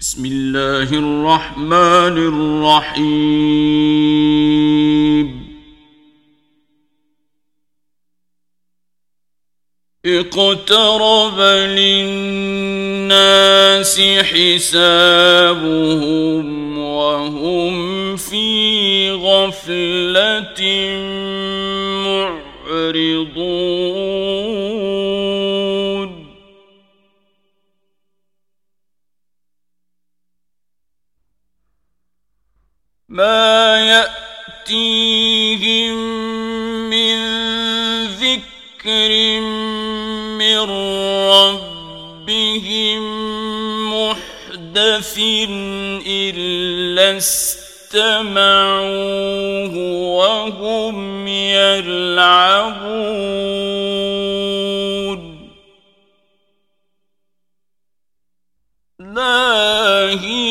بسم الله الرحمن الرحيم. اقترب للناس حسابهم وهم في غفلة معرضون. ما يأتيهم من ذكر من ربهم محدث إلا استمعوه وهم يلعبون لاهية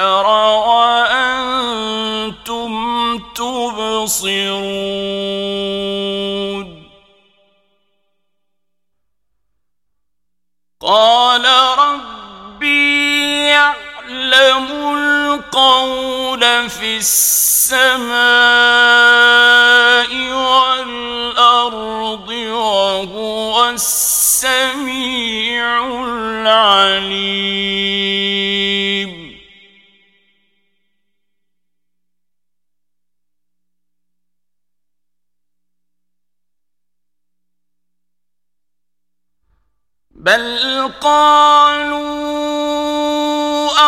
وأنتم تبصرون. قال ربي يعلم القول في السماء والأرض وهو السميع العليم. بل قالوا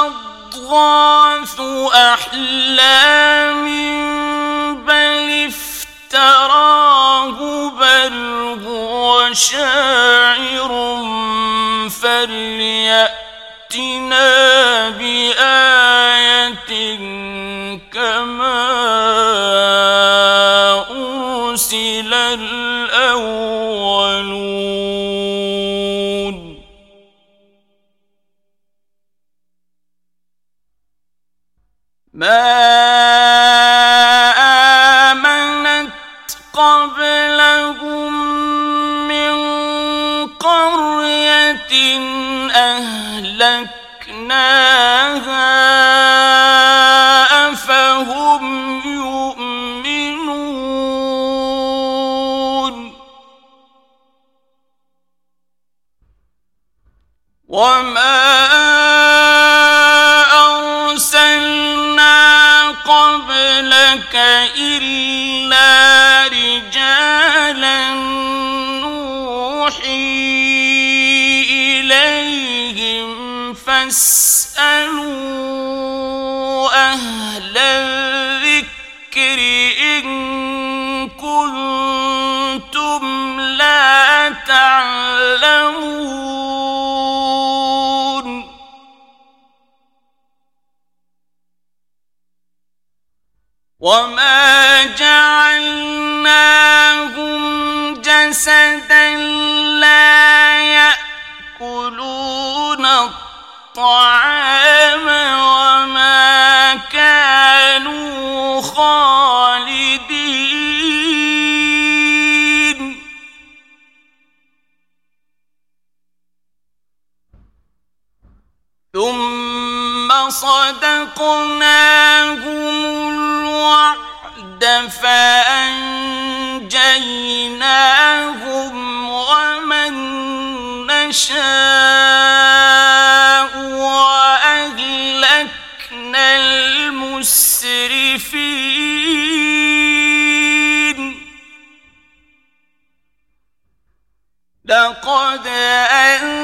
أضغاث أحلام بل افتراه بل هو شاعر فليأتنا بآية أهلكناها وما جعلناهم جسدا لا يأكلون الطعام وما كانوا خالدين ثم صدقناهم الوعد فأنجيناهم ومن نشاء وأهلكنا المسرفين. لقد أنزلنا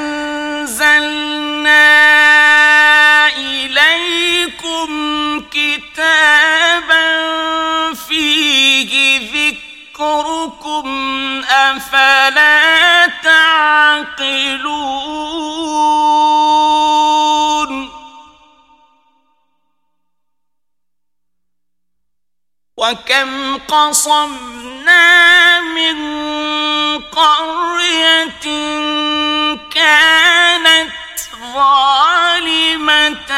تعقلون وكم قصمنا من قرية كانت ظالمة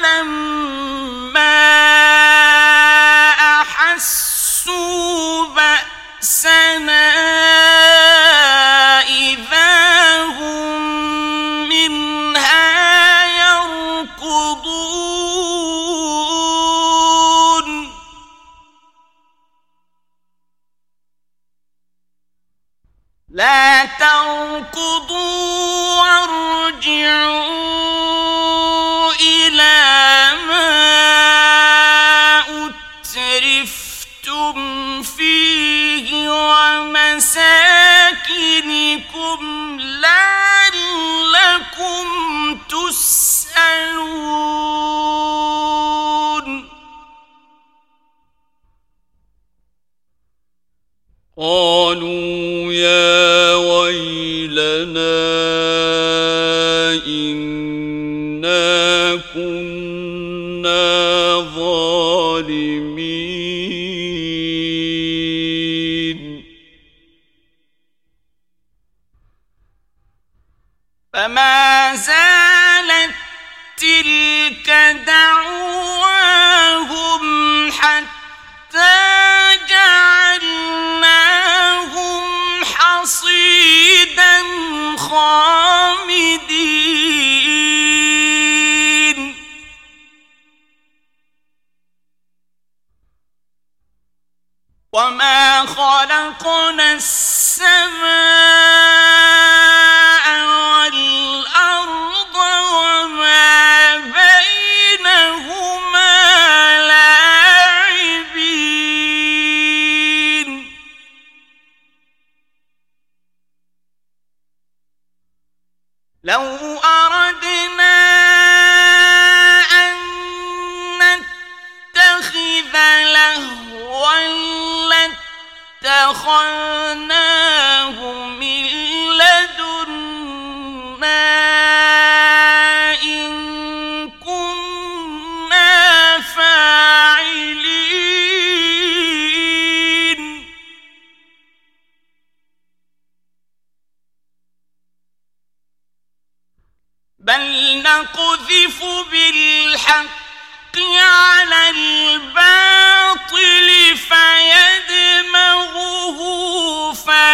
فلما أحسوا بأسنا إذا هم منها يركضون. لا تركضوا وارجعوا. قالوا يا ويلنا إنا كنا ظالمين. فما زالت تلك دعواهم حتى خلقنا السماء لاتخذناه من لدنا إن كنا فاعلين. بل نقذف بالحق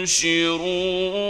تنشرون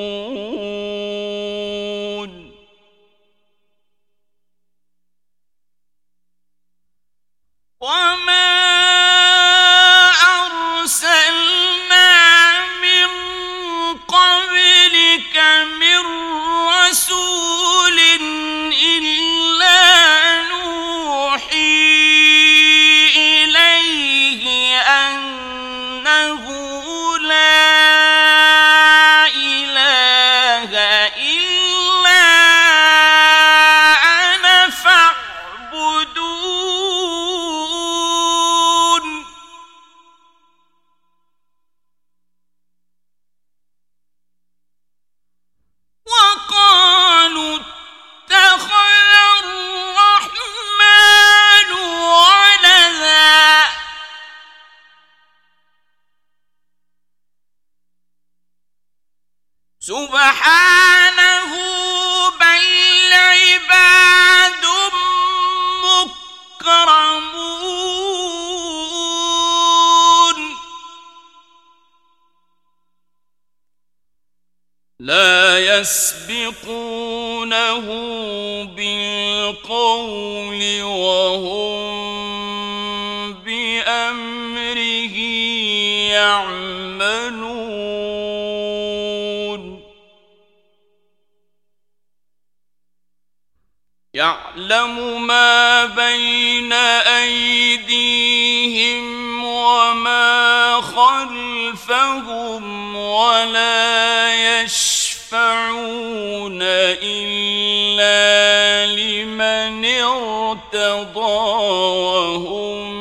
أنه يسبقونه بالقول وهم بأمره يعملون يعلم ما بين أيديهم وما خلفهم ولا يشفعون إلا لمن ارتضى وهم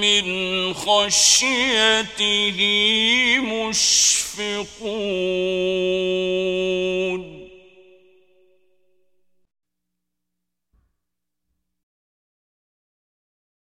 من خشيته مشفقون